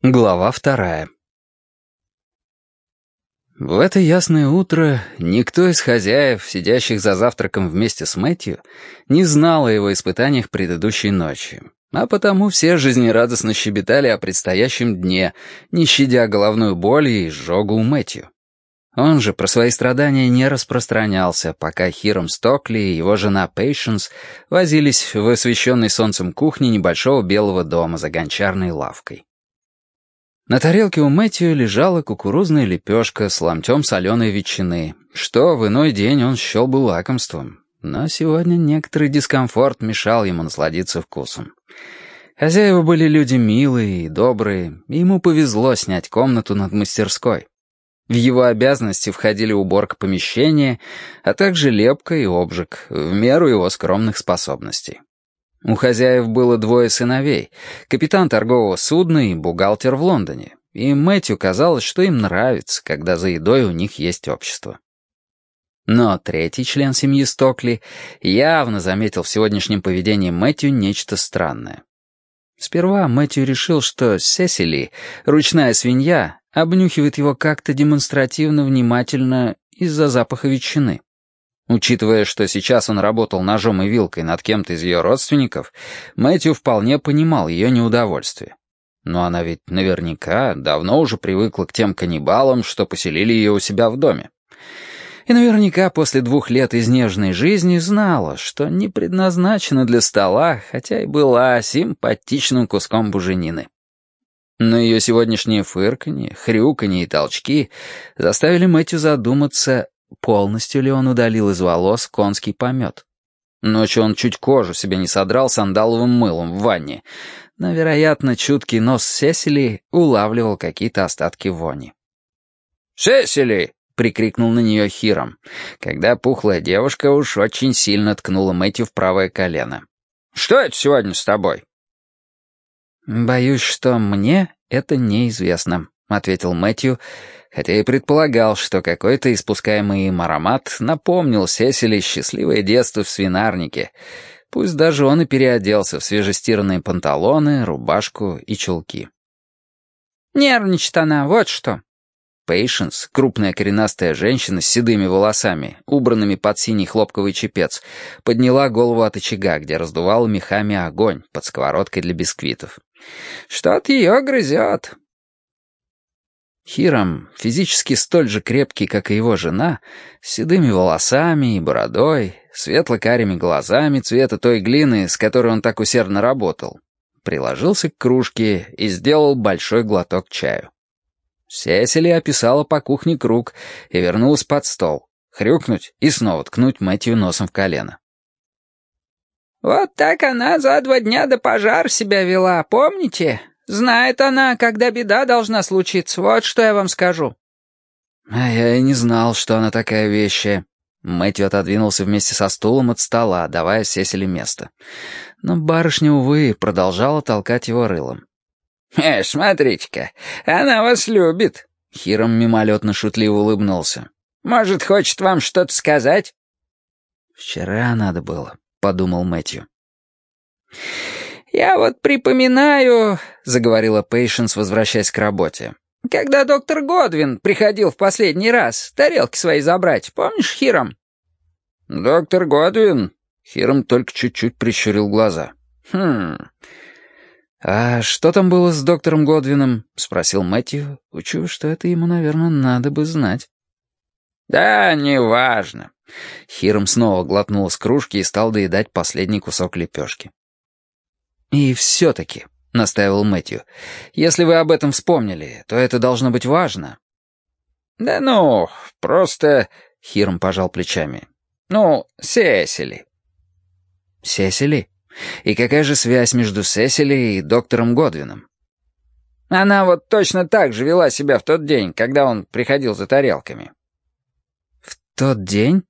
Глава вторая В это ясное утро никто из хозяев, сидящих за завтраком вместе с Мэтью, не знал о его испытаниях предыдущей ночи, а потому все жизнерадостно щебетали о предстоящем дне, не щадя головную боль и изжогу у Мэтью. Он же про свои страдания не распространялся, пока Хиром Стокли и его жена Пейшенс возились в освещенной солнцем кухне небольшого белого дома за гончарной лавкой. На тарелке у Мэтью лежала кукурузная лепешка с ломтем соленой ветчины, что в иной день он счел бы лакомством. Но сегодня некоторый дискомфорт мешал ему насладиться вкусом. Хозяева были люди милые и добрые, и ему повезло снять комнату над мастерской. В его обязанности входили уборка помещения, а также лепка и обжиг, в меру его скромных способностей. У хозяев было двое сыновей, капитан торгового судна и бухгалтер в Лондоне, и Мэтью казалось, что им нравится, когда за едой у них есть общество. Но третий член семьи Стокли явно заметил в сегодняшнем поведении Мэтью нечто странное. Сперва Мэтью решил, что Сесили, ручная свинья, обнюхивает его как-то демонстративно внимательно из-за запаха ветчины. Учитывая, что сейчас он работал ножом и вилкой над кем-то из ее родственников, Мэтью вполне понимал ее неудовольствие. Но она ведь наверняка давно уже привыкла к тем каннибалам, что поселили ее у себя в доме. И наверняка после двух лет изнеженной жизни знала, что не предназначена для стола, хотя и была симпатичным куском буженины. Но ее сегодняшнее фырканье, хрюканье и толчки заставили Мэтью задуматься, полностью ли он удалил из волос конский помет. Ночью он чуть кожу себе не содрал сандаловым мылом в ванне, но, вероятно, чуткий нос Сесили улавливал какие-то остатки вони. «Сесили!» — прикрикнул на нее Хиром, когда пухлая девушка уж очень сильно ткнула Мэтью в правое колено. «Что это сегодня с тобой?» «Боюсь, что мне это неизвестно», — ответил Мэтью, хотя и предполагал, что какой-то испускаемый им аромат напомнил Сесили счастливое детство в свинарнике, пусть даже он и переоделся в свежестиранные панталоны, рубашку и чулки. «Нервничает она, вот что». Пейшенс, крупная коренастая женщина с седыми волосами, убранными под синий хлопковый чепец, подняла голову от очага, где раздувал мехами огонь под сковородкой для бисквитов. «Что-то ее грызет. Хиром, физически столь же крепкий, как и его жена, с седыми волосами и бородой, светло-карими глазами цвета той глины, с которой он так усердно работал, приложился к кружке и сделал большой глоток чаю. Сесили описала по кухне круг и вернулась под стол, хрюкнуть и снова ткнуть Мэтью носом в колено. «Вот так она за два дня до пожар себя вела, помните?» Знает она, когда беда должна случиться, вот что я вам скажу». «А я и не знал, что она такая вещая». Мэтью отодвинулся вместе со стулом от стола, давая Сесили место. Но барышня, увы, продолжала толкать его рылом. «Э, смотрите-ка, она вас любит!» Хиром мимолетно шутливо улыбнулся. «Может, хочет вам что-то сказать?» «Вчера надо было», — подумал Мэтью. «Я вот припоминаю», — заговорила Пейшенс, возвращаясь к работе. «Когда доктор Годвин приходил в последний раз тарелки свои забрать, помнишь, Хиром?» «Доктор Годвин?» Хиром только чуть-чуть прищурил глаза. «Хм... А что там было с доктором Годвином?» — спросил Мэтью, учуя, что это ему, наверное, надо бы знать. «Да, неважно». Хиром снова глотнул из кружки и стал доедать последний кусок лепешки. «И все-таки», — настаивал Мэтью, — «если вы об этом вспомнили, то это должно быть важно». «Да ну, просто...» — Хирм пожал плечами. «Ну, Сесили». «Сесили? И какая же связь между Сесили и доктором Годвином?» «Она вот точно так же вела себя в тот день, когда он приходил за тарелками». «В тот день?»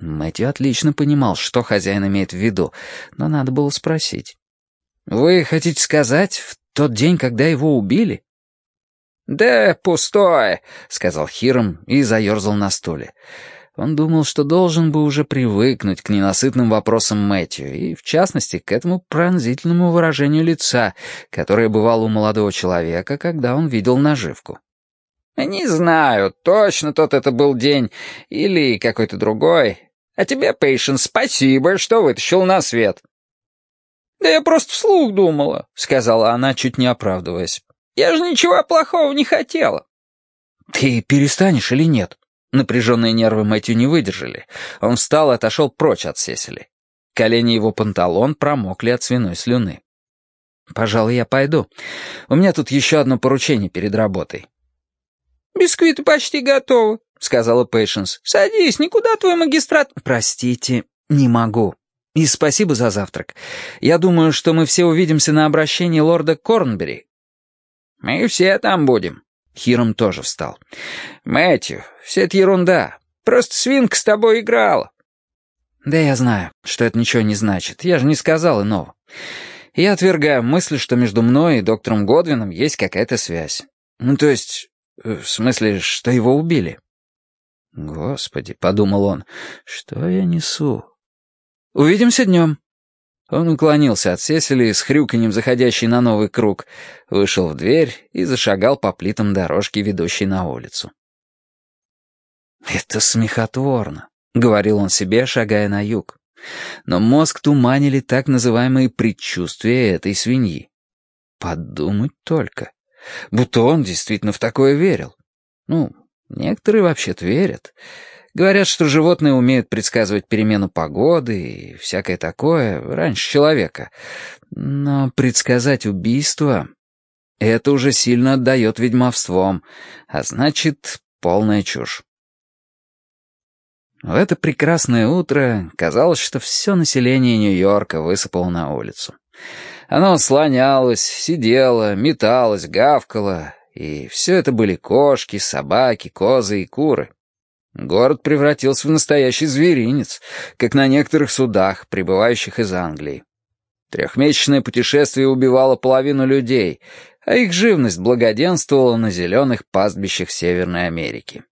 Мэтью отлично понимал, что хозяин имеет в виду, но надо было спросить. «Вы хотите сказать, в тот день, когда его убили?» «Да пустое», — сказал Хиром и заерзал на стуле. Он думал, что должен бы уже привыкнуть к ненасытным вопросам Мэтью, и, в частности, к этому пронзительному выражению лица, которое бывало у молодого человека, когда он видел наживку. «Не знаю, точно тот это был день или какой-то другой. А тебе, Пейшен, спасибо, что вытащил на свет». «Да я просто вслух думала», — сказала она, чуть не оправдываясь. «Я же ничего плохого не хотела». «Ты перестанешь или нет?» Напряженные нервы Мэтью не выдержали. Он встал и отошел прочь от Сесили. Колени его панталон промокли от свиной слюны. «Пожалуй, я пойду. У меня тут еще одно поручение перед работой». «Бисквиты почти готовы», — сказала Пейшенс. «Садись, никуда твой магистрат...» «Простите, не могу. И спасибо за завтрак. Я думаю, что мы все увидимся на обращении лорда Корнбери». «Мы все там будем», Хиром тоже встал. «Мэтью, все это ерунда. Просто свинка с тобой играла». «Да я знаю, что это ничего не значит. Я же не сказал иного. Я отвергаю мысль, что между мной и доктором Годвином есть какая-то связь. Ну, то есть, э, в смысле, что его убили». «Господи», — подумал он, — «что я несу?» «Увидимся днем». Он уклонился от Сесили с хрюканьем, заходящей на новый круг, вышел в дверь и зашагал по плитам дорожки, ведущей на улицу. «Это смехотворно», — говорил он себе, шагая на юг. Но мозг туманили так называемые предчувствия этой свиньи. Подумать только. Будто он действительно в такое верил. Ну, некоторые вообще-то верят. Говорят, что животные умеют предсказывать перемену погоды и всякое такое раньше человека. Но предсказать убийство — это уже сильно отдает ведьмовством, а значит, полная чушь. В это прекрасное утро казалось, что все население Нью-Йорка высыпало на улицу. Оно слонялось, сидело, металось, гавкало, и все это были кошки, собаки, козы и куры. Город превратился в настоящий зверинец, как на некоторых судах, прибывающих из Англии. Трехмесячное путешествие убивало половину людей, а их живность благоденствовала на зеленых пастбищах Северной Америки.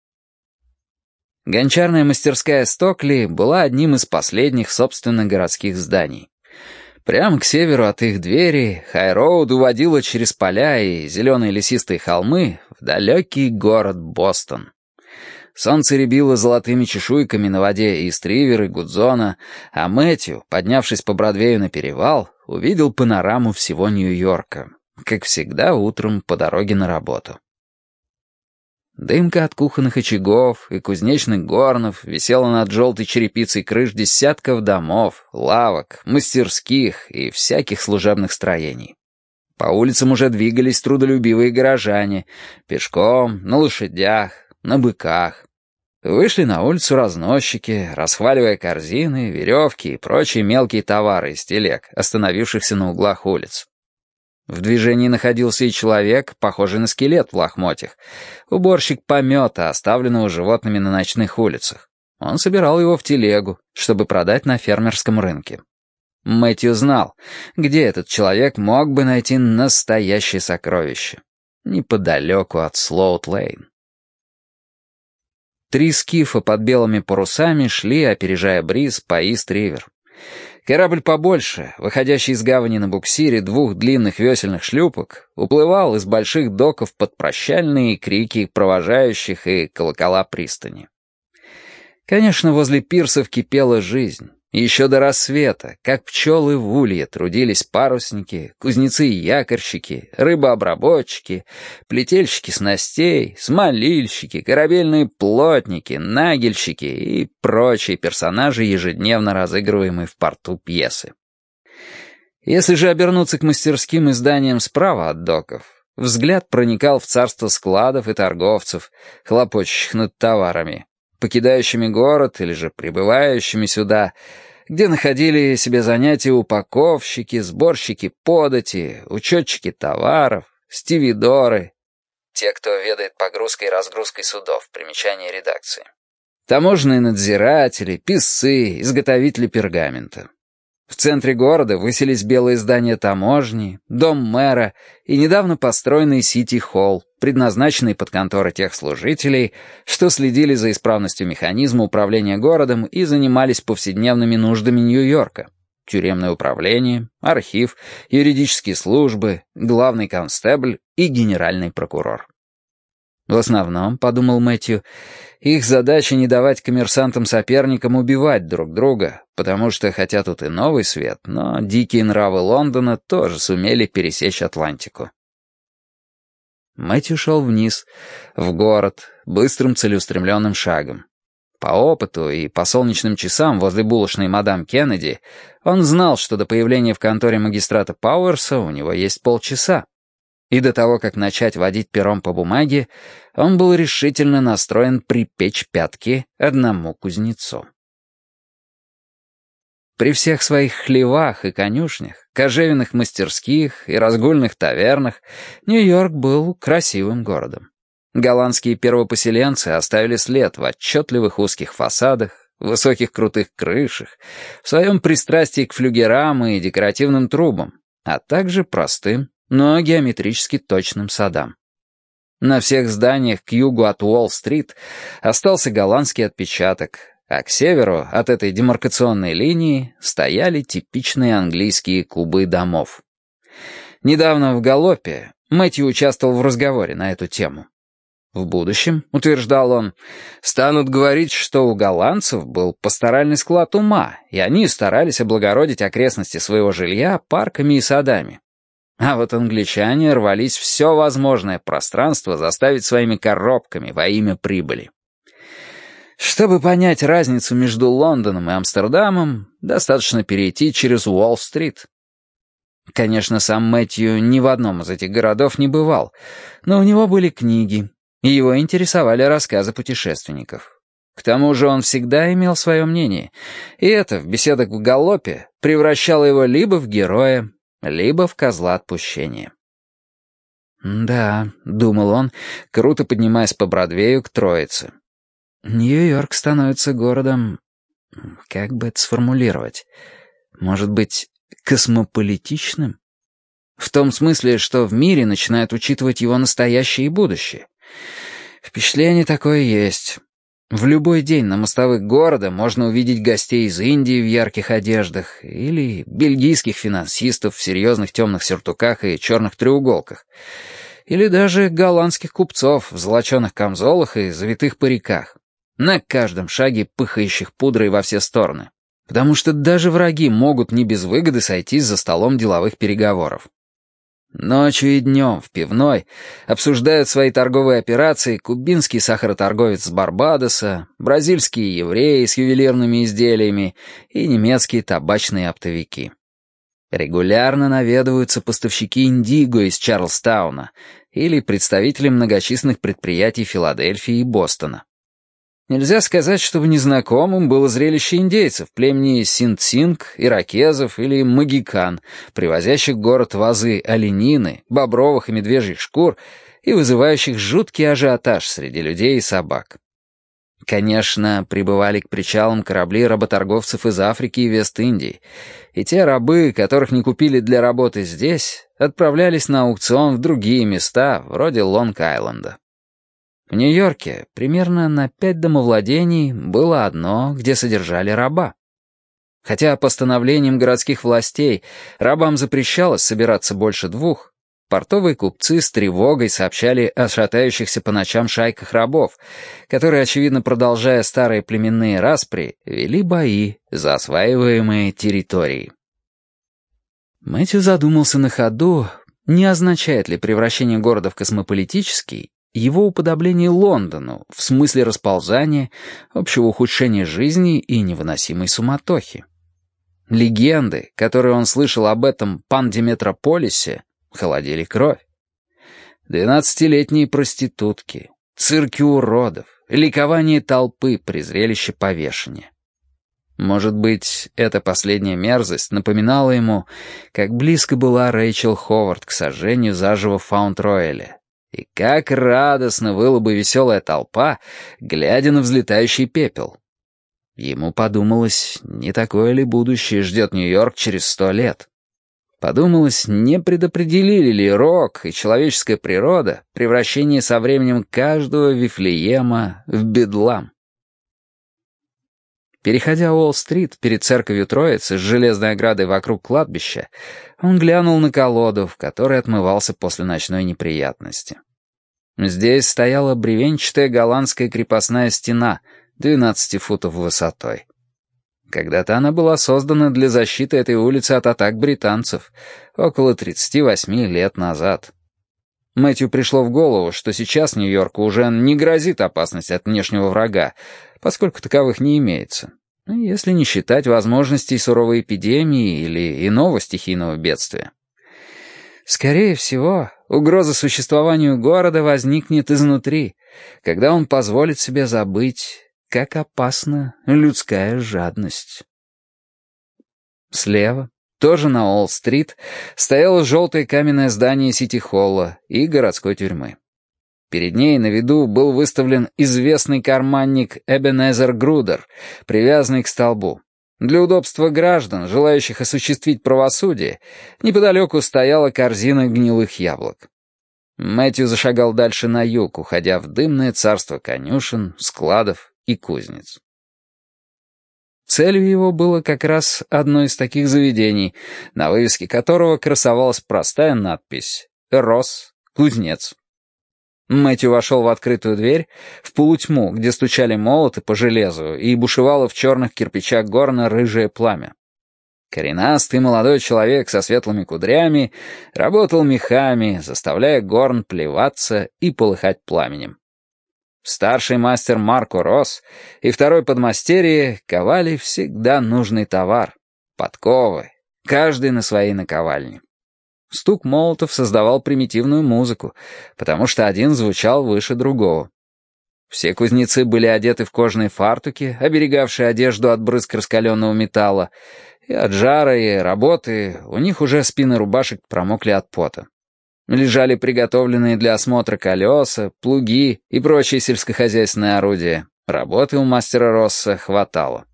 Гончарная мастерская Стокли была одним из последних, собственно, городских зданий. Прямо к северу от их двери Хайроуд уводила через поля и зеленые лесистые холмы в далекий город Бостон. Солнце рябило золотыми чешуйками на воде и Стривер, и Гудзона, а Мэтью, поднявшись по Бродвею на перевал, увидел панораму всего Нью-Йорка, как всегда утром по дороге на работу. Дымка от кухонных очагов и кузнечных горнов висела над желтой черепицей крыш десятков домов, лавок, мастерских и всяких служебных строений. По улицам уже двигались трудолюбивые горожане, пешком, на лошадях, на быках. Вышли на улицу разносчики, расхваливая корзины, веревки и прочие мелкие товары из телег, остановившихся на углах улиц. В движении находился и человек, похожий на скелет в лохмотьях, уборщик помета, оставленного животными на ночных улицах. Он собирал его в телегу, чтобы продать на фермерском рынке. Мэтью знал, где этот человек мог бы найти настоящее сокровище. Неподалеку от Слоут-Лейн. Три скифа под белыми парусами шли, опережая бриз по Ист-Ривер. Корабль побольше, выходящий из гавани на буксире двух длинных весельных шлюпок, уплывал из больших доков под прощальные крики провожающих и колокола пристани. Конечно, возле пирсов кипела жизнь. Еще до рассвета, как пчелы в улье, трудились парусники, кузнецы и якорщики, рыбообработчики, плетельщики снастей, смолильщики, корабельные плотники, нагельщики и прочие персонажи, ежедневно разыгрываемые в порту пьесы. Если же обернуться к мастерским изданиям справа от доков, взгляд проникал в царство складов и торговцев, хлопочущих над товарами, покидающими город или же прибывающими сюда, где находили себе занятия упаковщики, сборщики подати, учетчики товаров, стивидоры, те, кто ведает погрузкой и разгрузкой судов, примечание редакции. Таможенные надзиратели, писцы, изготовители пергамента. В центре города высились белые здания таможни, дом мэра и недавно построенный Сити-холл, предназначенный под конторы тех служителей, что следили за исправностью механизма управления городом и занимались повседневными нуждами Нью-Йорка. Тюремное управление, архив, юридические службы, главный констебль и генеральный прокурор. В основном, подумал Мэтью, их задача не давать коммерсантам-соперникам убивать друг друга, потому что хотя тут и новый свет, но дикие нравы Лондона тоже сумели пересечь Атлантику. Мэтью шел вниз, в город, быстрым целеустремленным шагом. По опыту и по солнечным часам возле булочной мадам Кеннеди он знал, что до появления в конторе магистрата Пауэрса у него есть полчаса. И до того, как начать водить пером по бумаге, он был решительно настроен припечь пятки одному кузнецу. При всех своих хлевах и конюшнях, кожевенных мастерских и разгульных тавернах Нью-Йорк был красивым городом. Голландские первопоселенцы оставили след в отчетливых узких фасадах, высоких крутых крышах, в своем пристрастии к флюгерам и декоративным трубам, а также простым, но геометрически точным садам. На всех зданиях к югу от Уолл-стрит остался голландский отпечаток, а к северу от этой демаркационной линии стояли типичные английские кубы домов. Недавно в «Галопе» Мэтью участвовал в разговоре на эту тему. В будущем, утверждал он, станут говорить, что у голландцев был пасторальный склад ума, и они старались облагородить окрестности своего жилья парками и садами. А вот англичане рвались все возможное пространство заставить своими коробками во имя прибыли. Чтобы понять разницу между Лондоном и Амстердамом, достаточно перейти через Уолл-стрит. Конечно, сам Мэтью ни в одном из этих городов не бывал, но у него были книги, и его интересовали рассказы путешественников. К тому же он всегда имел свое мнение, и это в беседах в галопе превращало его либо в героя, либо в козла отпущения. «Да», — думал он, круто поднимаясь по Бродвею к Троице. «Нью-Йорк становится городом... Как бы это сформулировать? Может быть, космополитичным? В том смысле, что в мире начинают учитывать его настоящее и будущее. Впечатление такое есть. В любой день на мостовых города можно увидеть гостей из Индии в ярких одеждах или бельгийских финансистов в серьезных темных сюртуках и черных треуголках, или даже голландских купцов в золоченых камзолах и завитых париках, на каждом шаге пыхающих пудрой во все стороны, потому что даже враги могут не без выгоды сойтись за столом деловых переговоров. Ночью и днем в пивной обсуждают свои торговые операции кубинский сахароторговец с Барбадоса, бразильские евреи с ювелирными изделиями и немецкие табачные оптовики. Регулярно наведываются поставщики индиго из Чарльстауна или представители многочисленных предприятий Филадельфии и Бостона. Нельзя сказать, чтобы незнакомым было зрелище индейцев, племени синт-синг, иракезов или магикан, привозящих в город вазы оленины, бобровых и медвежьих шкур и вызывающих жуткий ажиотаж среди людей и собак. Конечно, прибывали к причалам корабли работорговцев из Африки и Вест-Индии, и те рабы, которых не купили для работы здесь, отправлялись на аукцион в другие места, вроде Лонг-Айленда. В Нью-Йорке примерно на пять домовладений было одно, где содержали раба. Хотя постановлением городских властей рабам запрещалось собираться больше двух, портовые купцы с тревогой сообщали о шатающихся по ночам шайках рабов, которые, очевидно, продолжая старые племенные распри, вели бои за осваиваемые территории. Мэтью задумался на ходу, не означает ли превращение города в космополитический его уподобление Лондону в смысле расползания, общего ухудшения жизни и невыносимой суматохи. Легенды, которые он слышал об этом пандиметрополисе, холодили кровь. Двенадцатилетние проститутки, цирки уродов, ликование толпы при зрелище повешения. Может быть, эта последняя мерзость напоминала ему, как близко была Рэйчел Ховард к сожжению заживо в Фаунд-Ройле, и как радостно выла бы веселая толпа, глядя на взлетающий пепел. Ему подумалось, не такое ли будущее ждет Нью-Йорк через сто лет. Подумалось, не предопределили ли рок и человеческая природа превращение со временем каждого Вифлеема в бедлам. Переходя Уолл-стрит перед церковью Троицы с железной оградой вокруг кладбища, он глянул на колоду, в которой отмывался после ночной неприятности. Здесь стояла бревенчатая голландская крепостная стена, 12 футов высотой. Когда-то она была создана для защиты этой улицы от атак британцев, около 38 лет назад. Мэтью пришло в голову, что сейчас Нью-Йорку уже не грозит опасность от внешнего врага, поскольку таковых не имеется. Ну, если не считать возможностей суровой эпидемии или иного стихийного бедствия. Скорее всего, угроза существованию города возникнет изнутри, когда он позволит себе забыть, как опасна людская жадность. Слева, тоже на Олл-стрит, стояло желтое каменное здание Сити-холла и городской тюрьмы. Перед ней на виду был выставлен известный карманник Эбенезер Грудер, привязанный к столбу. Для удобства граждан, желающих осуществить правосудие, неподалеку стояла корзина гнилых яблок. Мэтью зашагал дальше на юг, уходя в дымное царство конюшен, складов и кузнец. Целью его было как раз одно из таких заведений, на вывеске которого красовалась простая надпись «Рос, кузнец». Мэтью вошел в открытую дверь, в полутьму, где стучали молоты по железу, и бушевало в черных кирпичах горна рыжее пламя. Коренастый молодой человек со светлыми кудрями работал мехами, заставляя горн плеваться и полыхать пламенем. Старший мастер Марко Рос и второй подмастерье ковали всегда нужный товар — подковы, каждый на своей наковальне. Стук молотов создавал примитивную музыку, потому что один звучал выше другого. Все кузнецы были одеты в кожаные фартуки, оберегавшие одежду от брызг раскаленного металла, и от жара и работы у них уже спины рубашек промокли от пота. Лежали приготовленные для осмотра колеса, плуги и прочие сельскохозяйственные орудия. Работы у мастера Росса хватало.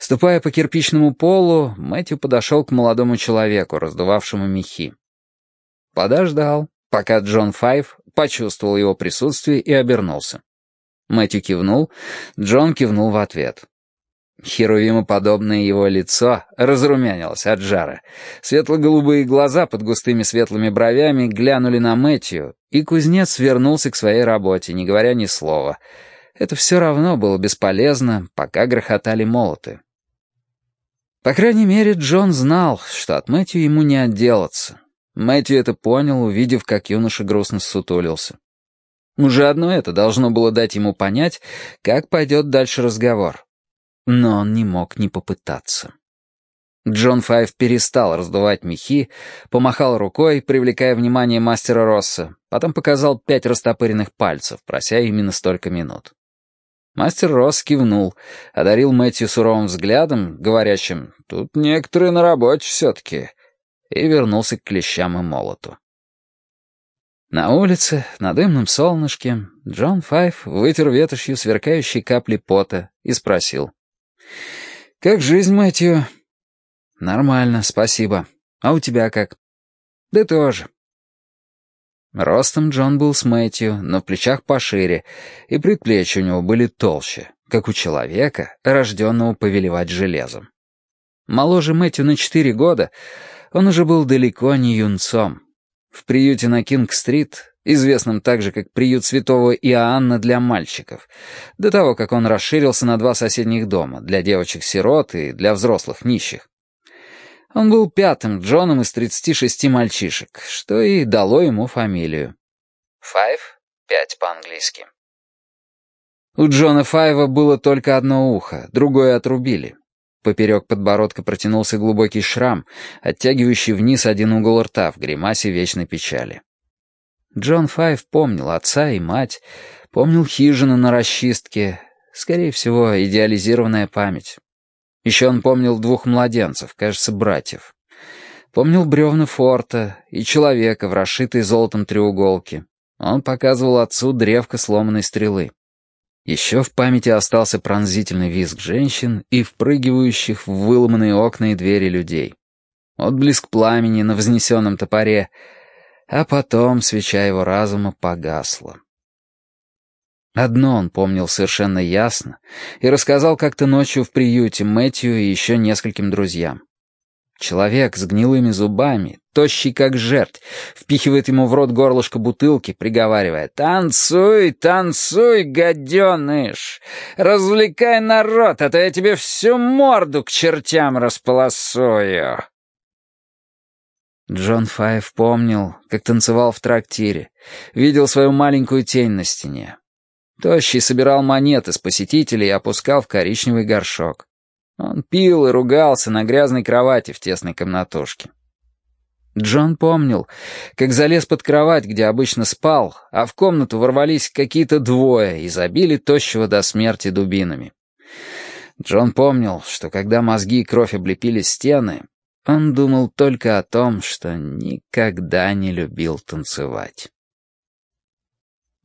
Ступая по кирпичному полу, Мэтью подошел к молодому человеку, раздувавшему мехи. Подождал, пока Джон Файв почувствовал его присутствие и обернулся. Мэтью кивнул, Джон кивнул в ответ. Херувимоподобное его лицо разрумянилось от жара. Светло-голубые глаза под густыми светлыми бровями глянули на Мэтью, и кузнец вернулся к своей работе, не говоря ни слова. Это все равно было бесполезно, пока грохотали молоты. По крайней мере, Джон знал, что от Мэтью ему не отделаться. Мэтью это понял, увидев, как юноша грустно сутулился. Уже одно это должно было дать ему понять, как пойдет дальше разговор но он не мог не попытаться. Джон Файв перестал раздувать мехи, помахал рукой, привлекая внимание мастера Росса, потом показал пять растопыренных пальцев, прося именно столько минут. Мастер Росс кивнул, одарил Мэтью суровым взглядом, говорящим «тут некоторые на работе все-таки», и вернулся к клещам и молоту. На улице, на дымном солнышке, Джон Файв вытер ветошью сверкающие капли пота и спросил. «Как жизнь, Мэтью?» «Нормально, спасибо. А у тебя как?» «Да тоже». Ростом Джон был с Мэтью, но в плечах пошире, и предплечья у него были толще, как у человека, рожденного повелевать железом. Моложе Мэтью на четыре года, он уже был далеко не юнцом. В приюте на Кинг-стрит известным также как приют святого Иоанна для мальчиков, до того, как он расширился на два соседних дома, для девочек-сирот и для взрослых нищих. Он был пятым Джоном из 36 мальчишек, что и дало ему фамилию. Файв — пять по-английски. У Джона Файва было только одно ухо, другое отрубили. Поперек подбородка протянулся глубокий шрам, оттягивающий вниз один угол рта в гримасе вечной печали. Джон Файв помнил отца и мать, помнил хижину на расчистке, скорее всего, идеализированная память. Еще он помнил двух младенцев, кажется, братьев. Помнил бревна форта и человека в расшитой золотом треуголке. Он показывал отцу древко сломанной стрелы. Еще в памяти остался пронзительный визг женщин и впрыгивающих в выломанные окна и двери людей. Отблеск пламени на вознесенном топоре, а потом свеча его разума погасла. Одно он помнил совершенно ясно и рассказал как-то ночью в приюте Мэтью и еще нескольким друзьям. Человек с гнилыми зубами, тощий как жерть, впихивает ему в рот горлышко бутылки, приговаривая «Танцуй, танцуй, гаденыш! Развлекай народ, а то я тебе всю морду к чертям располосую!» Джон Файв помнил, как танцевал в трактире, видел свою маленькую тень на стене. Тощий собирал монеты с посетителей и опускал в коричневый горшок. Он пил и ругался на грязной кровати в тесной комнатушке. Джон помнил, как залез под кровать, где обычно спал, а в комнату ворвались какие-то двое и забили тощего до смерти дубинами. Джон помнил, что когда мозги и кровь облепили стены, он думал только о том, что никогда не любил танцевать.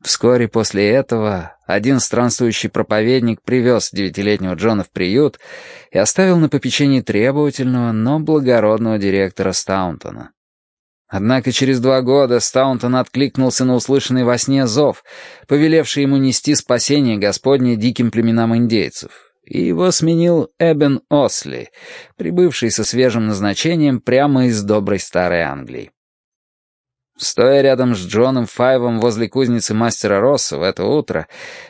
Вскоре после этого один странствующий проповедник привез девятилетнего Джона в приют и оставил на попечении требовательного, но благородного директора Стаунтона. Однако через два года Стаунтон откликнулся на услышанный во сне зов, повелевший ему нести спасение Господне диким племенам индейцев, и его сменил Эбен Осли, прибывший со свежим назначением прямо из доброй старой Англии. Стоя рядом с Джоном Файвом возле кузницы мастера Росса в это утро,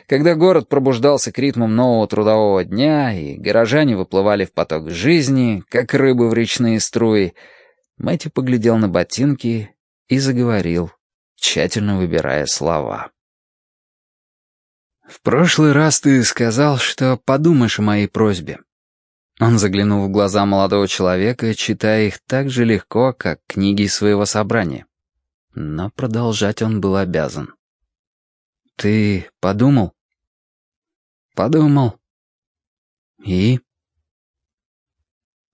когда город пробуждался к ритмам нового трудового дня, и горожане выплывали в поток жизни, как рыбы в речные струи, Мэтью поглядел на ботинки и заговорил, тщательно выбирая слова. «В прошлый раз ты сказал, что подумаешь о моей просьбе». Он заглянул в глаза молодого человека, читая их так же легко, как книги своего собрания но продолжать он был обязан. «Ты подумал?» «Подумал». «И?»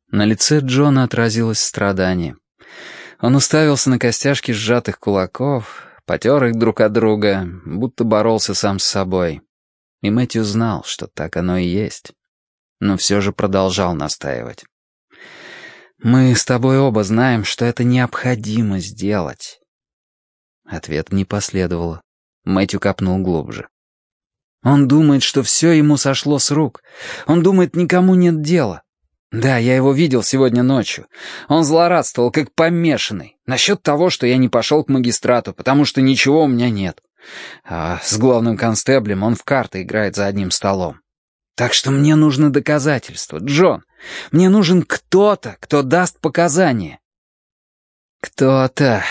На лице Джона отразилось страдание. Он уставился на костяшки сжатых кулаков, потер их друг от друга, будто боролся сам с собой. И Мэтью знал, что так оно и есть. Но все же продолжал настаивать. «Мы с тобой оба знаем, что это необходимо сделать. Ответ не последовало. Мэтью копнул глубже. Он думает, что все ему сошло с рук. Он думает, никому нет дела. Да, я его видел сегодня ночью. Он злорадствовал, как помешанный, насчет того, что я не пошел к магистрату, потому что ничего у меня нет. А с главным констеблем он в карты играет за одним столом. Так что мне нужно доказательство, Джон. Мне нужен кто-то, кто даст показания. Кто-то,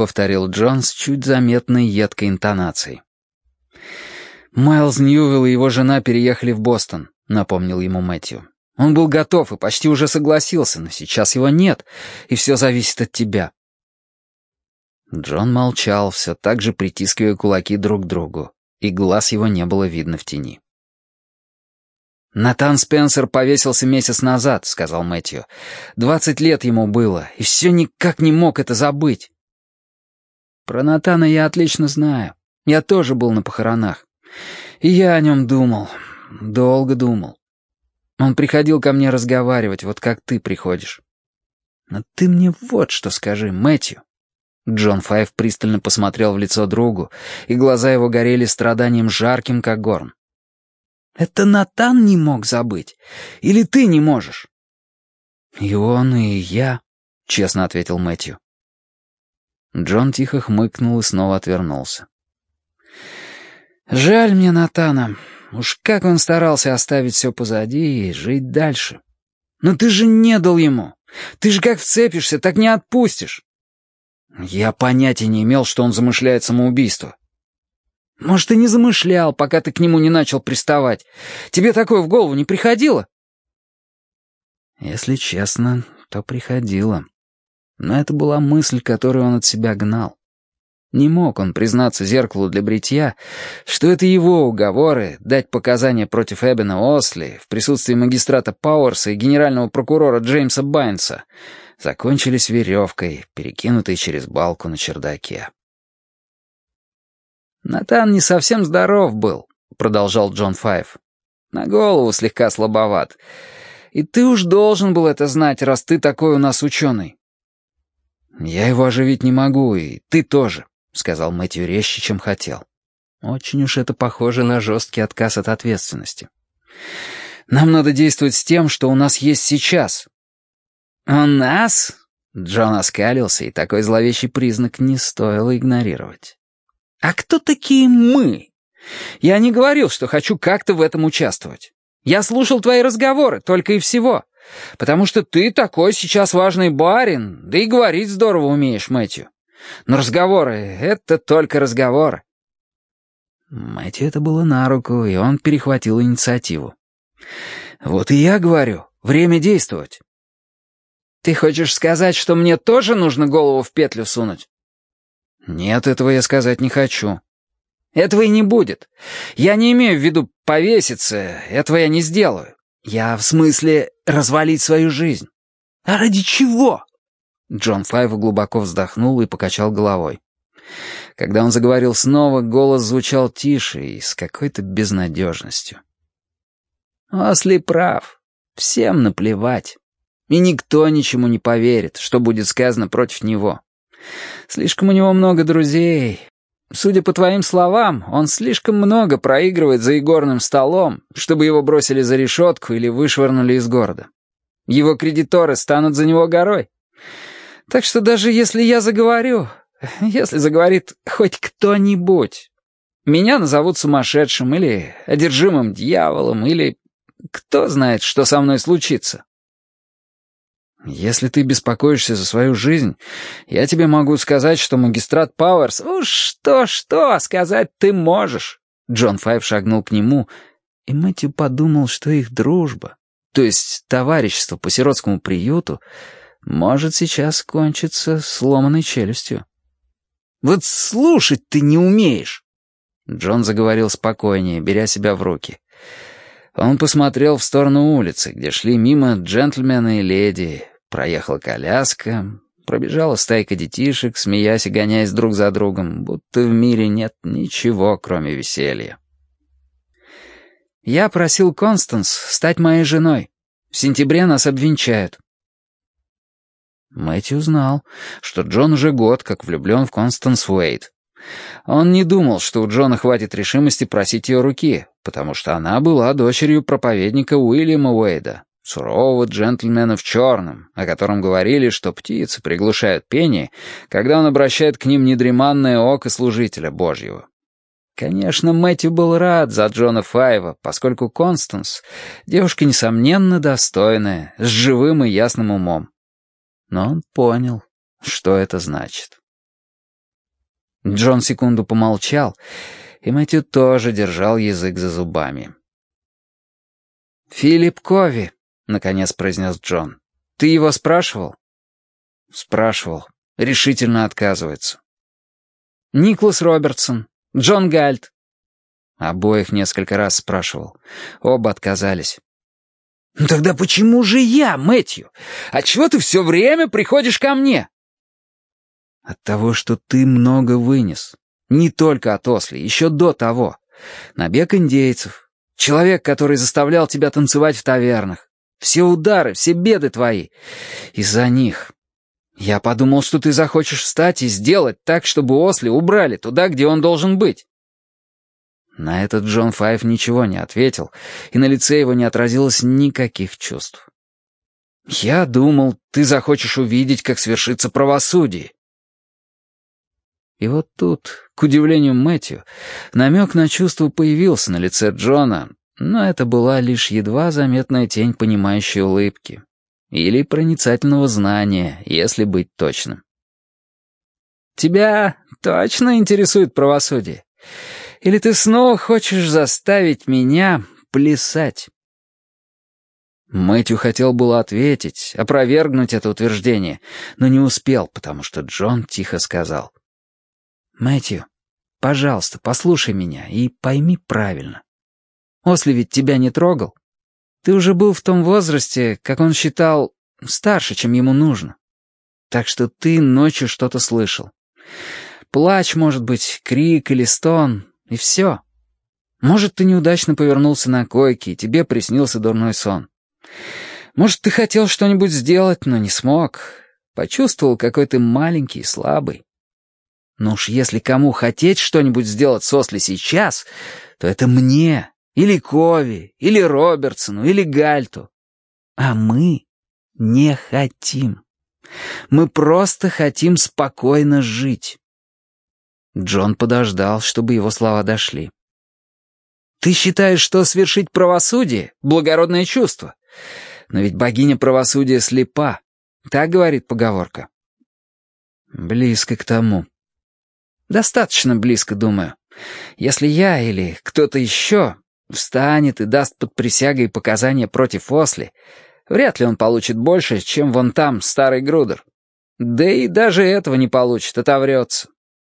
повторил Джон с чуть заметной едкой интонацией. «Майлз Ньювилл и его жена переехали в Бостон», — напомнил ему Мэтью. «Он был готов и почти уже согласился, но сейчас его нет, и все зависит от тебя». Джон молчал, все так же притискивая кулаки друг к другу, и глаз его не было видно в тени. «Натан Спенсер повесился месяц назад», — сказал Мэтью. «Двадцать лет ему было, и все никак не мог это забыть». Про Натана я отлично знаю. Я тоже был на похоронах. И я о нем думал. Долго думал. Он приходил ко мне разговаривать, вот как ты приходишь. Но ты мне вот что скажи, Мэтью. Джон Файв пристально посмотрел в лицо другу, и глаза его горели страданием жарким, как горн. «Это Натан не мог забыть? Или ты не можешь?» «И он, и я», — честно ответил Мэтью. Джон тихо хмыкнул и снова отвернулся. «Жаль мне Натана. Уж как он старался оставить все позади и жить дальше. Но ты же не дал ему. Ты же как вцепишься, так не отпустишь». «Я понятия не имел, что он замышляет самоубийство». «Может, и не замышлял, пока ты к нему не начал приставать. Тебе такое в голову не приходило?» «Если честно, то приходило», но это была мысль, которую он от себя гнал. Не мог он признаться зеркалу для бритья, что это его уговоры дать показания против Эбена Осли в присутствии магистрата Пауэрса и генерального прокурора Джеймса Байнса закончились веревкой, перекинутой через балку на чердаке. Натан не совсем здоров был. — продолжал Джон Файв. «На голову слегка слабоват. И ты уж должен был это знать, раз ты такой у нас ученый». «Я его оживить не могу, и ты тоже», — сказал Мэтью резче, чем хотел. Очень уж это похоже на жесткий отказ от ответственности. «Нам надо действовать с тем, что у нас есть сейчас». «У нас?» Джон оскалился, и такой зловещий признак не стоило игнорировать. «А кто такие мы? Я не говорил, что хочу как-то в этом участвовать. Я слушал твои разговоры, только и всего. Потому что ты такой сейчас важный барин, да и говорить здорово умеешь, Мэтью. Но разговоры — это только разговоры». Мэтью это было на руку, и он перехватил инициативу. «Вот и я говорю, время действовать». «Ты хочешь сказать, что мне тоже нужно голову в петлю сунуть?» «Нет, этого я сказать не хочу». «Этого и не будет. Я не имею в виду повеситься, этого я не сделаю. Я в смысле развалить свою жизнь». «А ради чего?» Джон Файв глубоко вздохнул и покачал головой. Когда он заговорил снова, голос звучал тише и с какой-то безнадежностью. «Осли прав. Всем наплевать. И никто ничему не поверит, что будет сказано против него. Слишком у него много друзей. Судя по твоим словам, он слишком много проигрывает за игорным столом, чтобы его бросили за решетку или вышвырнули из города. Его кредиторы станут за него горой. Так что даже если я заговорю, если заговорит хоть кто-нибудь, меня назовут сумасшедшим или одержимым дьяволом, или кто знает, что со мной случится. «Если ты беспокоишься за свою жизнь, я тебе могу сказать, что магистрат Пауэрс...» «Уж что-что сказать ты можешь!» Джон Файв шагнул к нему, и Мэтью подумал, что их дружба, то есть товарищество по сиротскому приюту, может сейчас кончиться сломанной челюстью. «Вот слушать ты не умеешь!» Джон заговорил спокойнее, беря себя в руки. Он посмотрел в сторону улицы, где шли мимо джентльмены и леди, Проехала коляска, пробежала стайка детишек, смеясь и гоняясь друг за другом, будто в мире нет ничего, кроме веселья. «Я просил Констанс стать моей женой. В сентябре нас обвенчают». Мэтью знал, что Джон уже год как влюблен в Констанс Уэйт. Он не думал, что у Джона хватит решимости просить ее руки, потому что она была дочерью проповедника Уильяма Уэйда, сурового джентльмена в черном, о котором говорили, что птицы приглушают пение, когда он обращает к ним недреманное око служителя Божьего. Конечно, Мэтью был рад за Джона Файва, поскольку Констанс — девушка, несомненно, достойная, с живым и ясным умом. Но он понял, что это значит. Джон секунду помолчал, и Мэтью тоже держал язык за зубами. «Филипп Кови», наконец произнес Джон. «Ты его спрашивал?» «Спрашивал. Решительно отказывается». «Никлас Робертсон. Джон Гальт». Обоих несколько раз спрашивал. Оба отказались. «Ну тогда почему же я, Мэтью? Отчего ты все время приходишь ко мне?» «От того, что ты много вынес. Не только от Осли, еще до того. Набег индейцев. Человек, который заставлял тебя танцевать в тавернах. Все удары, все беды твои. Из-за них. Я подумал, что ты захочешь встать и сделать так, чтобы Осли убрали туда, где он должен быть. На этот Джон Файв ничего не ответил, и на лице его не отразилось никаких чувств. «Я думал, ты захочешь увидеть, как свершится правосудие». И вот тут, к удивлению Мэтью, намек на чувство появился на лице Джона, но это была лишь едва заметная тень понимающей улыбки. Или проницательного знания, если быть точным. «Тебя точно интересует правосудие? Или ты снова хочешь заставить меня плясать?» Мэтью хотел было ответить, опровергнуть это утверждение, но не успел, потому что Джон тихо сказал. «Мэтью, пожалуйста, послушай меня и пойми правильно. Осли ведь тебя не трогал. Ты уже был в том возрасте, как он считал, старше, чем ему нужно. Так что ты ночью что-то слышал. Плач, может быть, крик или стон, и все. Может, ты неудачно повернулся на койке, и тебе приснился дурной сон. Может, ты хотел что-нибудь сделать, но не смог. Почувствовал, какой ты маленький и слабый. Ну уж если кому хотеть что-нибудь сделать с Осли сейчас, то это мне, или Кови, или Робертсону, или Гальту. А мы не хотим. Мы просто хотим спокойно жить. Джон подождал, чтобы его слова дошли. Ты считаешь, что свершить правосудие — благородное чувство? Но ведь богиня правосудия слепа. Так говорит поговорка. Близко к тому. Достаточно близко, думаю. Если я или кто-то еще встанет и даст под присягой показания против Осли, вряд ли он получит больше, чем вон там старый Грудер. Да и даже этого не получит, отоврется.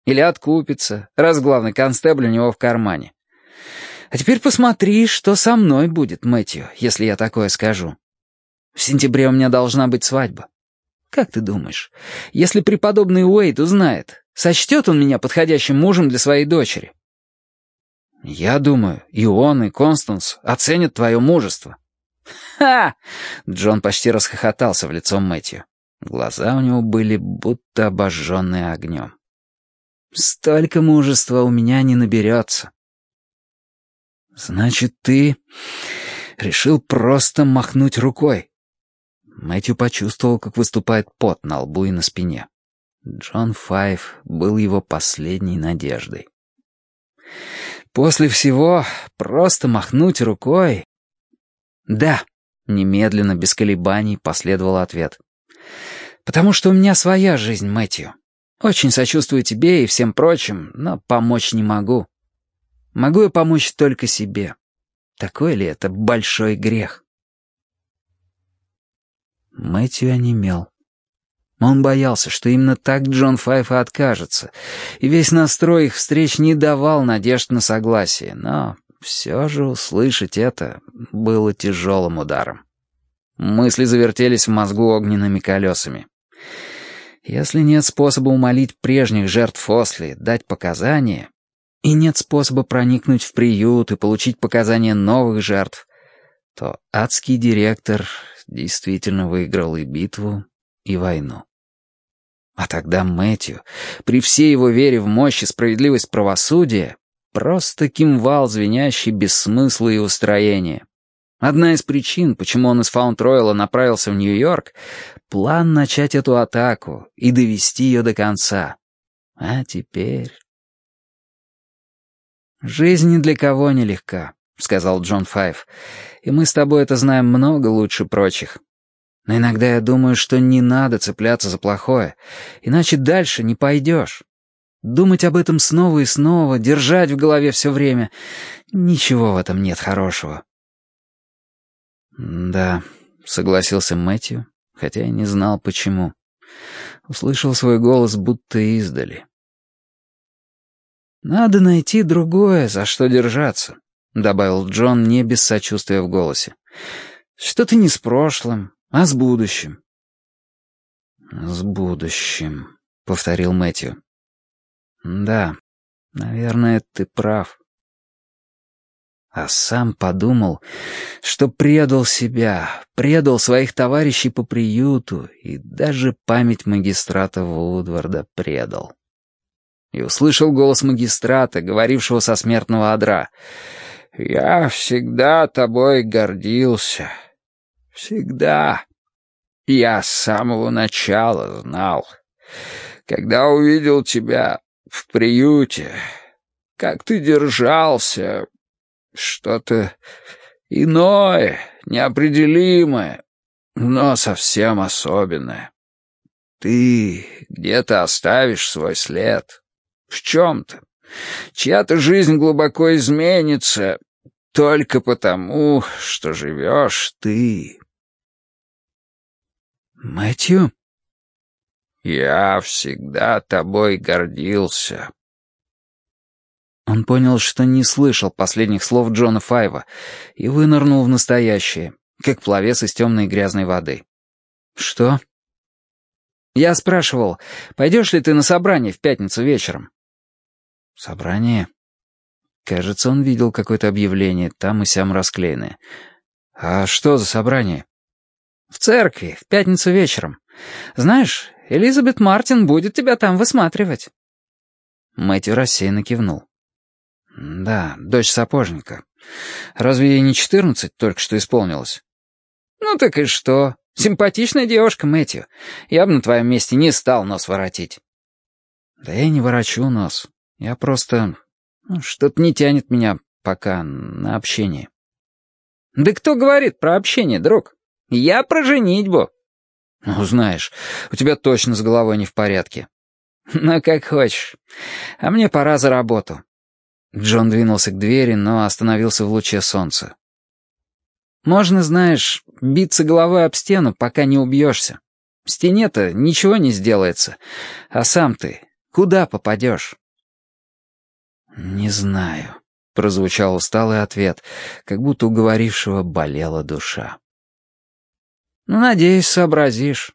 Или откупится, раз главный констебль у него в кармане. А теперь посмотри, что со мной будет, Мэтью, если я такое скажу. В сентябре у меня должна быть свадьба. Как ты думаешь, если преподобный Уэйд узнает, сочтет он меня подходящим мужем для своей дочери? Я думаю, и он, и Констанс оценят твое мужество. «Ха!» — Джон почти расхохотался в лицо Мэтью. Глаза у него были будто обожженные огнем. «Столько мужества у меня не наберется. «Значит, ты решил просто махнуть рукой?» Мэтью почувствовал, как выступает пот на лбу и на спине. Джон Файв был его последней надеждой. «После всего просто махнуть рукой?» «Да», — немедленно, без колебаний, последовал ответ. «Потому что у меня своя жизнь, Мэтью. Очень сочувствую тебе и всем прочим, но помочь не могу. Могу я помочь только себе. Такой ли это большой грех? Мэтью онемел. Он боялся, что именно так Джон Файф и откажется, и весь настрой их встреч не давал надежд на согласие, но все же услышать это было тяжелым ударом. Мысли завертелись в мозгу огненными колесами. Если нет способа умолить прежних жертв Осли дать показания, и нет способа проникнуть в приют и получить показания новых жертв, то адский директор действительно выиграл и битву, и войну. А тогда Мэтью, при всей его вере в мощь и справедливость правосудия, просто кимвал, звенящий без смысла и устроения. Одна из причин, почему он из Фаунд-Ройла направился в Нью-Йорк, план начать эту атаку и довести ее до конца. А теперь... «Жизнь ни для кого не легка», — сказал Джон Файв. «И мы с тобой это знаем много лучше прочих. Но иногда я думаю, что не надо цепляться за плохое, иначе дальше не пойдешь. Думать об этом снова и снова, держать в голове все время — ничего в этом нет хорошего». «Да», — согласился Мэтью, хотя и не знал, почему. Услышал свой голос будто издали. «Надо найти другое, за что держаться», — добавил Джон не без сочувствия в голосе. «Что-то не с прошлым, а с будущим». «С будущим», — повторил Мэтью. «Да, наверное, ты прав». А сам подумал, что предал себя, предал своих товарищей по приюту и даже память магистрата Вудварда предал и услышал голос магистрата, говорившего со смертного одра. «Я всегда тобой гордился. Всегда. Я с самого начала знал. Когда увидел тебя в приюте, как ты держался, что-то иное, неопределимое, но совсем особенное. Ты где-то оставишь свой след» в чем-то. Чья-то жизнь глубоко изменится только потому, что живешь ты. Мэтью? Я всегда тобой гордился. Он понял, что не слышал последних слов Джона Файва и вынырнул в настоящее, как пловец из темной грязной воды. «Что?» «Я спрашивал, пойдешь ли ты на собрание в пятницу вечером?» «Собрание?» Кажется, он видел какое-то объявление, там и сям расклеенное. «А что за собрание?» «В церкви, в пятницу вечером. Знаешь, Элизабет Мартин будет тебя там высматривать». Мэтью рассеянно кивнул. «Да, дочь сапожника. Разве ей не четырнадцать только что исполнилось?» «Ну так и что? Симпатичная девушка, Мэтью. Я бы на твоем месте не стал нос воротить». «Да я не ворочу нос. Я просто... Ну, что-то не тянет меня пока на общение». «Да кто говорит про общение, друг? Я про женитьбу». «Ну, знаешь, у тебя точно с головой не в порядке». «Ну, как хочешь. А мне пора за работу». Джон двинулся к двери, но остановился в луче солнца. «Можно, знаешь, биться головой об стену, пока не убьешься. Стене-то ничего не сделается. А сам ты куда попадешь?» «Не знаю», — прозвучал усталый ответ, как будто у говорившего болела душа. «Ну, надеюсь, сообразишь.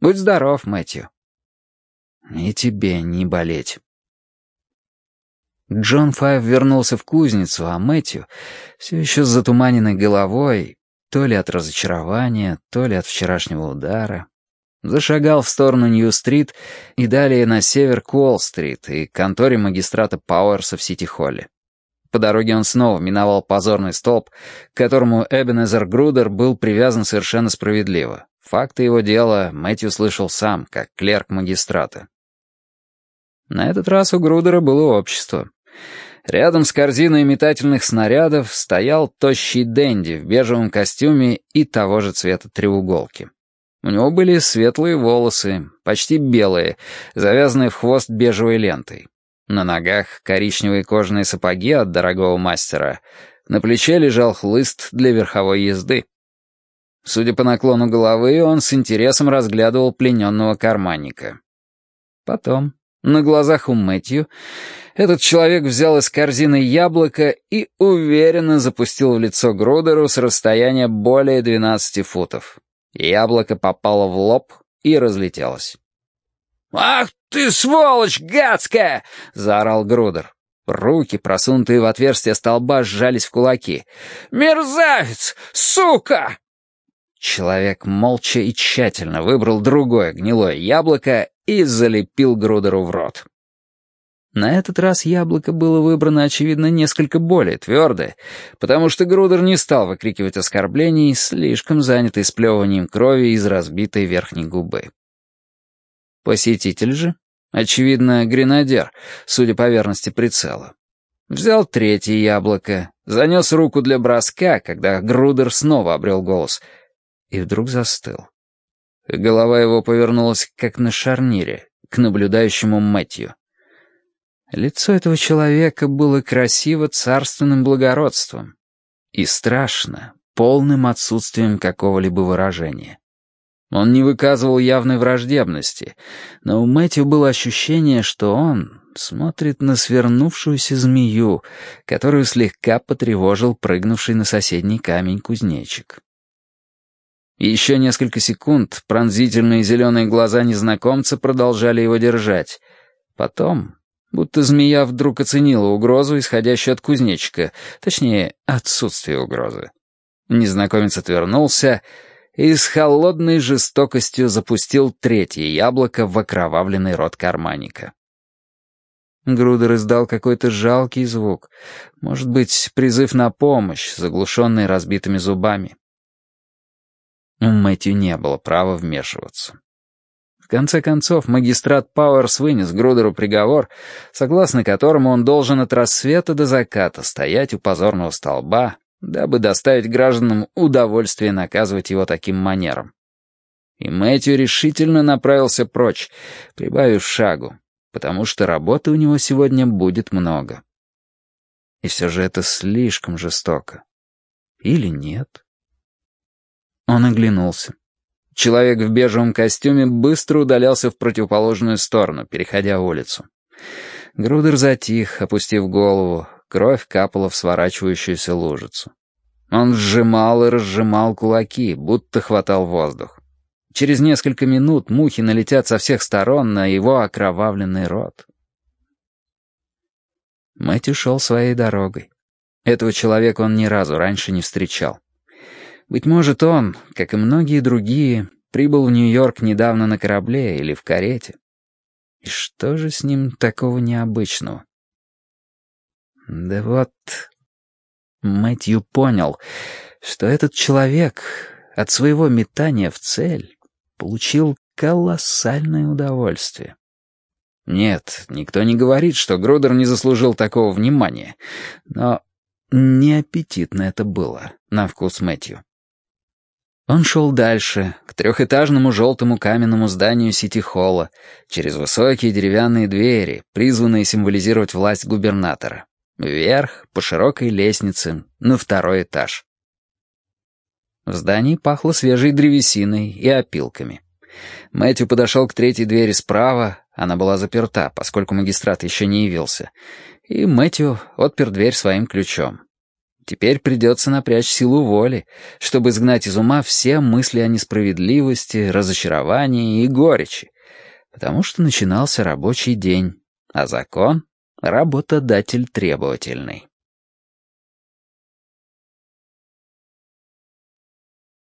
Будь здоров, Мэтью». «И тебе не болеть». Джон Файв вернулся в кузницу, а Мэтью, все еще с затуманенной головой, то ли от разочарования, то ли от вчерашнего удара, зашагал в сторону Нью-стрит и далее на север к Уолл-стрит и конторе магистрата Пауэрса в Сити-Холле. По дороге он снова миновал позорный столб, к которому Эбенезер Грудер был привязан совершенно справедливо. Факты его дела Мэтью слышал сам, как клерк магистрата. На этот раз у Грудера было общество. Рядом с корзиной метательных снарядов стоял тощий Дэнди в бежевом костюме и того же цвета треуголки. У него были светлые волосы, почти белые, завязанные в хвост бежевой лентой. На ногах коричневые кожаные сапоги от дорогого мастера. На плече лежал хлыст для верховой езды. Судя по наклону головы, он с интересом разглядывал плененного карманника. Потом, на глазах у Мэтью, этот человек взял из корзины яблоко и уверенно запустил в лицо Грудеру с расстояния более 12 футов. Яблоко попало в лоб и разлетелось. «Ах ты, сволочь гадская!» — заорал Грудер. Руки, просунутые в отверстие столба, сжались в кулаки. «Мерзавец! Сука!» Человек молча и тщательно выбрал другое гнилое яблоко и залепил Грудеру в рот. На этот раз яблоко было выбрано, очевидно, несколько более твердое, потому что Грудер не стал выкрикивать оскорблений, слишком занятый сплевыванием крови из разбитой верхней губы. Посетитель же, очевидно, гренадер, судя по верности прицела, взял третье яблоко, занес руку для броска, когда Грудер снова обрел голос, и вдруг застыл. Голова его повернулась, как на шарнире, к наблюдающему Мэтью. Лицо этого человека было красиво царственным благородством и страшно, полным отсутствием какого-либо выражения. Он не выказывал явной враждебности, но у Мэтью было ощущение, что он смотрит на свернувшуюся змею, которую слегка потревожил прыгнувший на соседний камень кузнечик. Еще несколько секунд пронзительные зеленые глаза незнакомца продолжали его держать. Потом, будто змея вдруг оценила угрозу, исходящую от кузнечика, точнее, отсутствие угрозы. Незнакомец отвернулся и с холодной жестокостью запустил третье яблоко в окровавленный рот карманника. Грудер издал какой-то жалкий звук, может быть, призыв на помощь, заглушенный разбитыми зубами. У Мэтью не было права вмешиваться. Конце концов, магистрат Пауэрс вынес Грудеру приговор, согласно которому он должен от рассвета до заката стоять у позорного столба дабы доставить гражданам удовольствие наказывать его таким манером. И Мэтью решительно направился прочь, прибавив шагу, потому что работы у него сегодня будет много. И все же это слишком жестоко. Или нет? Он оглянулся. Человек в бежевом костюме быстро удалялся в противоположную сторону, переходя улицу. Грудер затих, опустив голову, Кровь капала в сворачивающуюся лужицу. Он сжимал и разжимал кулаки, будто хватал воздух. Через несколько минут мухи налетят со всех сторон на его окровавленный рот. Мэтью шел своей дорогой. Этого человека он ни разу раньше не встречал. Быть может, он, как и многие другие, прибыл в Нью-Йорк недавно на корабле или в карете. И что же с ним такого необычного? Да вот... Мэтью понял, что этот человек от своего метания в цель получил колоссальное удовольствие. Нет, никто не говорит, что Грудер не заслужил такого внимания, но неаппетитно это было на вкус Мэтью. Он шел дальше, к трехэтажному желтому каменному зданию Сити-холла, через высокие деревянные двери, призванные символизировать власть губернатора. Вверх, по широкой лестнице, на второй этаж. В здании пахло свежей древесиной и опилками. Мэтью подошел к третьей двери справа, она была заперта, поскольку магистрат еще не явился, и Мэтью отпер дверь своим ключом. Теперь придется напрячь силу воли, чтобы изгнать из ума все мысли о несправедливости, разочаровании и горечи, потому что начинался рабочий день, а закон — работодатель требовательный.